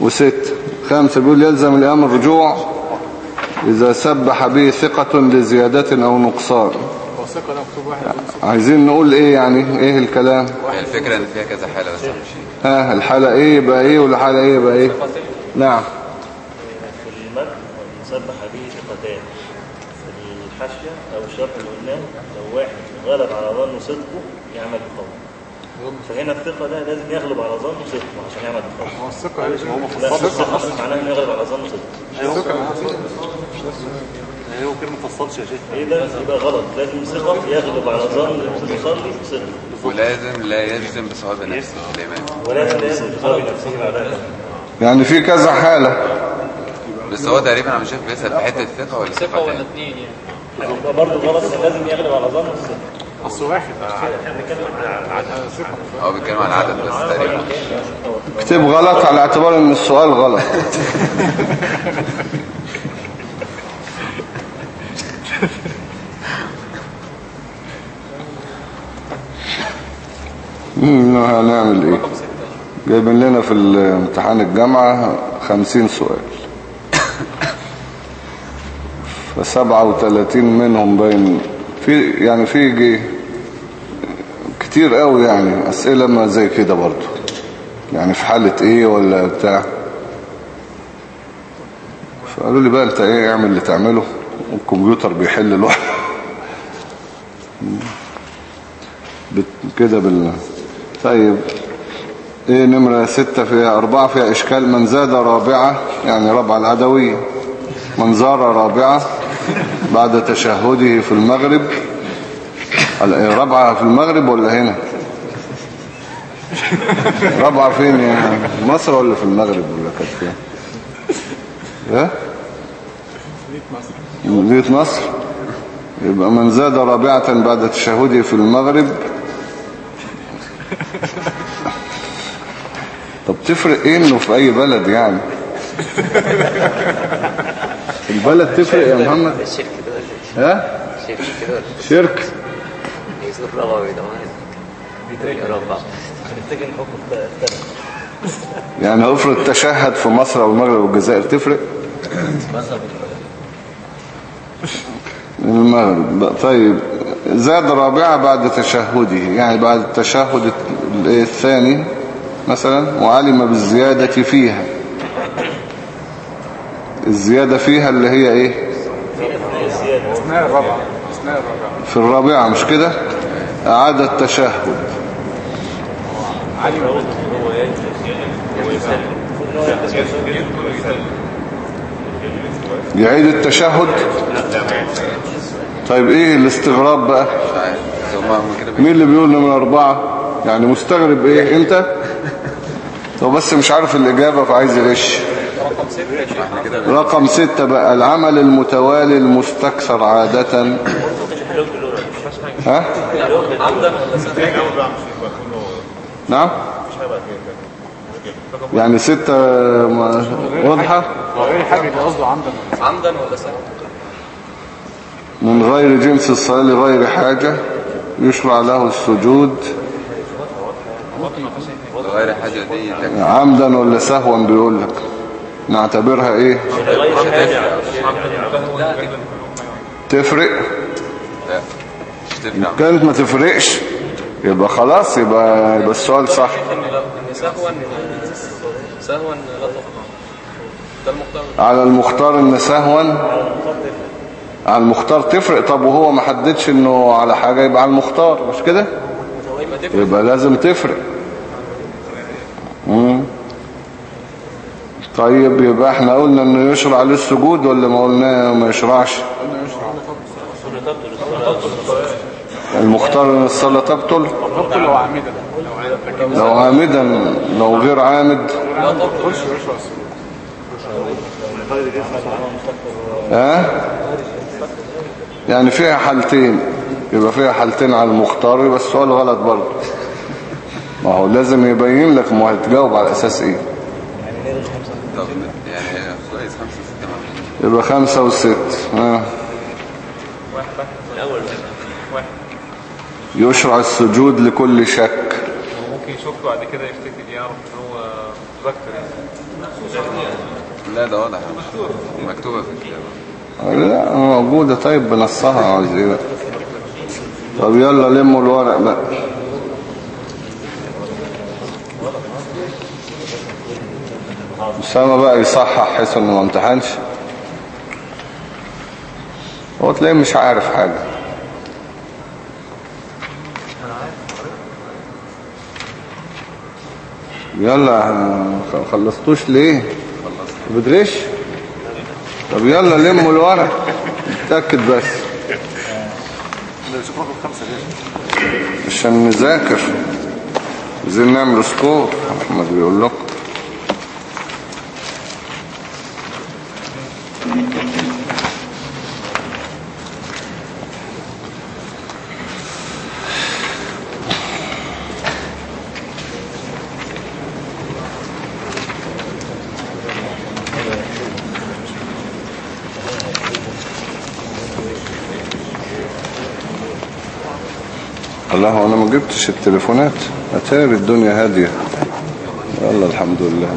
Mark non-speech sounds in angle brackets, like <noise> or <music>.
وست. خمسة بيقول يلزم الإمام الرجوع إذا سبح به ثقة لزيادة أو نقصان. هو الثقة ده مكتوب واحد عايزين نقول إيه يعني؟ إيه الكلام؟ الفكرة ان فيها كذا حالة بس ها الحالة إيه يبقى إيه والحالة إيه يبقى إيه؟ نعم. في المد يسبح به ثقتان في الحاشية أو الشرح اللي قلناه لو واحد غلب على ظنه صدقه يعمل بقول فهنا الثقة ده لازم يغلب على ظنه صدقه عشان يعمل بقول هو الثقة يعني هو لا مفصل الثقة معناه إنه يغلب على ظنه صدقه الثقة يعني هو كده ما فصلش يا شيخ. إيه ده؟ يبقى غلط. لازم ثقة يغلب على ظن المصلي صدقه ولازم لا يجزم بصواب نفسه الإمام ولازم لازم بصواب نفسه بعدها يعني في كذا حالة. بس هو تقريبا أنا مش شايف بيسأل في حتة الثقة ولا ثقة ولا الثقة اثنين يعني. يبقى برضه غلط لازم يغلب على ظنه الصدق. أصل واحد. إحنا بنتكلم عن ثقة هو بيتكلم عن العدد بس تقريبا. اكتب غلط على اعتبار إن السؤال غلط. <laughs> هنعمل إيه؟ جايبين لنا في امتحان الجامعة خمسين سؤال. <coughs> فسبعة وتلاتين منهم باين في يعني في كتير قوي يعني أسئلة ما زي كده برضو. يعني في حالة إيه ولا بتاع. فقالوا لي بقى أنت إيه اعمل اللي تعمله. والكمبيوتر بيحل لوحده كده بال. طيب إيه نمرة ستة فيها أربعة فيها إشكال. من زاد رابعة يعني رابعة العدوية. من زار رابعة بعد تشهده في المغرب. رابعة في المغرب ولا هنا؟ رابعة فين يعني مصر ولا في المغرب ولا كانت فين؟ ها؟ مدينة مصر. يبقى من زاد رابعة بعد تشهده في المغرب. طب تفرق إيه إنه في أي بلد يعني؟ البلد تفرق يا محمد. الشرك ده ولا ها؟ شرك شرك؟ يزور ده يعني افرض تشهد في مصر أو المغرب والجزائر تفرق؟ المغرب. طيب. زاد رابعة بعد تشهده. يعني بعد التشهد ال- الثاني مثلا وعلم بالزيادة فيها. الزيادة فيها اللي هي إيه؟ في الرابعة مش كده؟ أعاد التشهد يعيد التشهد؟ طيب إيه الاستغراب بقى؟ مين اللي بيقول من أربعة؟ يعني مستغرب إيه؟ أنت؟ هو بس مش عارف الإجابة فعايز يغش. رقم ستة رقم بقى العمل المتوالي المستكثر عادة. ها؟ عمدا ولا سهوا نعم؟ يعني ستة واضحة؟ حاجة قصده عمدا عمدا ولا سهوا من غير جنس الصلاة لغير حاجة يشرع له السجود. غير حاجة دي. عمدا ولا سهوا بيقول لك. نعتبرها إيه؟ تفرق؟ لا مش تنفع كانت ما تفرقش يبقى خلاص يبقى, يبقى السؤال صح. ان ان سهوا سهوا لا تقطع على المختار إن سهوا على المختار تفرق. طب وهو ما حددش إنه على حاجة يبقى على المختار مش كده؟ يبقى لازم تفرق. مم. طيب يبقى إحنا قلنا إنه يشرع للسجود ولا ما قلنا ما يشرعش؟ المختار إن الصلاة تبطل؟ تبطل لو عامدا لو غير عامد. ها؟ يعني فيها حالتين. يبقى فيها حالتين على المختار يبقى السؤال غلط برضه. ما هو لازم يبين لك ما هتجاوب على أساس إيه؟ طب يعني كويس خمسة يبقى خمسة وست ها. الأول واحد يشرع السجود لكل شك. ممكن يشك بعد كده يفتكر يعرف إن هو لا ده واضح. مكتوبة في الكتاب. لا موجودة. طيب بنصها عاوز إيه بقى؟ طب يلا لموا الورق بقى. أسامة بقى يصحح حيث إنه ما امتحنش. هو تلاقيه مش عارف حاجة. يلا خلصتوش ليه؟ بتغش طب يلا لموا الورق اتأكد بس. عشان نذاكر. عايزين نعمل سكور. أحمد بيقول لكم. الله أنا ما جبتش التليفونات. أتاري الدنيا هادية. يلا الحمد لله.